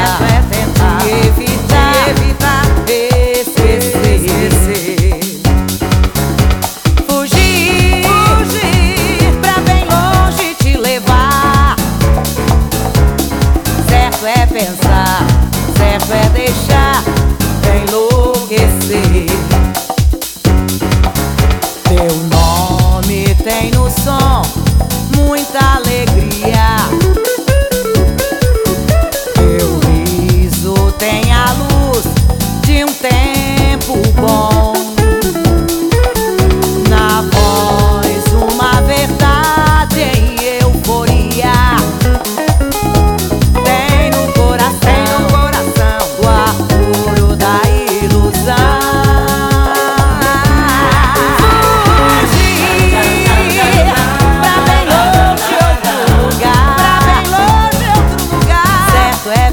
representar.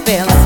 feeling.